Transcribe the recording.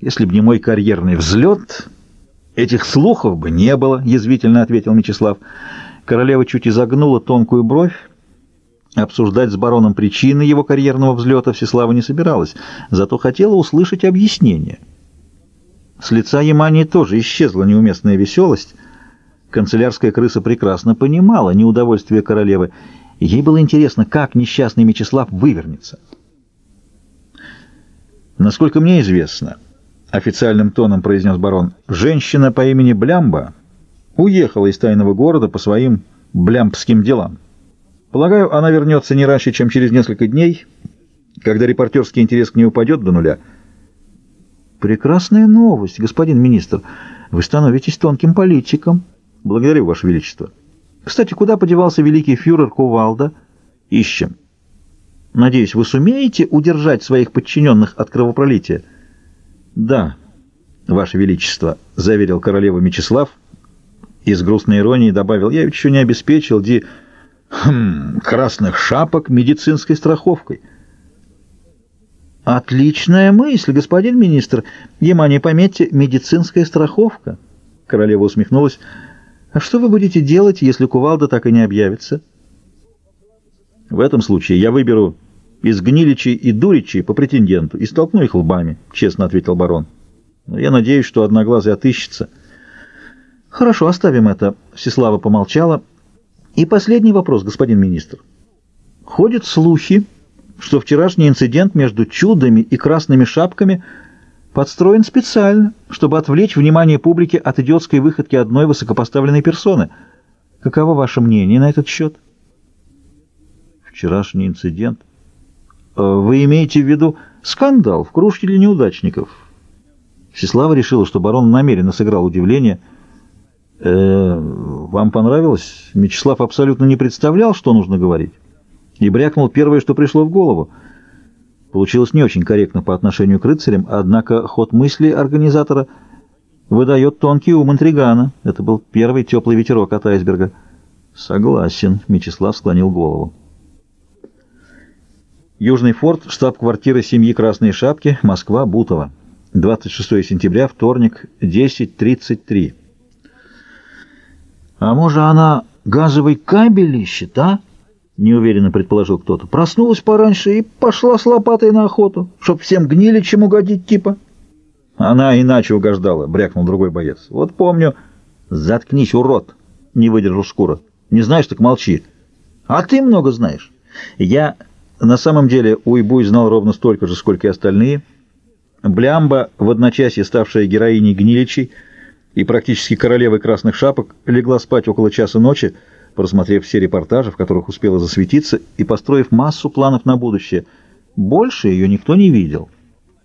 Если б не мой карьерный взлет, этих слухов бы не было, — язвительно ответил Мечислав. Королева чуть изогнула тонкую бровь. Обсуждать с бароном причины его карьерного взлета Всеслава не собиралась, зато хотела услышать объяснение. С лица Ямании тоже исчезла неуместная веселость. Канцелярская крыса прекрасно понимала неудовольствие королевы, ей было интересно, как несчастный Мечислав вывернется. Насколько мне известно, — официальным тоном произнес барон, — женщина по имени Блямба уехала из тайного города по своим блямбским делам. Полагаю, она вернется не раньше, чем через несколько дней, когда репортерский интерес к ней упадет до нуля. Прекрасная новость, господин министр. Вы становитесь тонким политиком. Благодарю, Ваше Величество. Кстати, куда подевался великий фюрер Кувалда? Ищем. Надеюсь, вы сумеете удержать своих подчиненных от кровопролития? Да, Ваше Величество, заверил королева Мечислав и с грустной иронией добавил, я еще не обеспечил ди... Хм, красных шапок медицинской страховкой. Отличная мысль, господин министр. Внимание, пометьте, медицинская страховка. Королева усмехнулась. А что вы будете делать, если кувалда так и не объявится? В этом случае я выберу из гниличей и дуричей по претенденту и столкну их лбами, — честно ответил барон. Но я надеюсь, что одноглазый отыщется. Хорошо, оставим это. Всеслава помолчала. И последний вопрос, господин министр. Ходят слухи, что вчерашний инцидент между чудами и красными шапками подстроен специально, чтобы отвлечь внимание публики от идиотской выходки одной высокопоставленной персоны. Каково ваше мнение на этот счет? Вчерашний инцидент... Э, вы имеете в виду скандал в кружке для неудачников? Всеслава решила, что барон намеренно сыграл удивление. «Э, «Вам понравилось?» Мечислав абсолютно не представлял, что нужно говорить, и брякнул первое, что пришло в голову. Получилось не очень корректно по отношению к рыцарям, однако ход мысли организатора выдает тонкий ум интригана. Это был первый теплый ветерок от айсберга. «Согласен», — Мечислав склонил голову. Южный форт, штаб-квартира семьи Красной Шапки, Москва, Бутово. 26 сентября, вторник, 10.33. «А может, она газовый кабель ищет, а?» — неуверенно предположил кто-то. «Проснулась пораньше и пошла с лопатой на охоту, чтоб всем гнили, чем угодить типа». «Она иначе угождала», — брякнул другой боец. «Вот помню». «Заткнись, урод!» — не выдержал шкура. «Не знаешь, так молчи». «А ты много знаешь». «Я...» На самом деле Уйбуй знал ровно столько же, сколько и остальные. Блямба, в одночасье ставшая героиней Гниличей и практически королевой красных шапок, легла спать около часа ночи, просмотрев все репортажи, в которых успела засветиться, и построив массу планов на будущее. Больше ее никто не видел.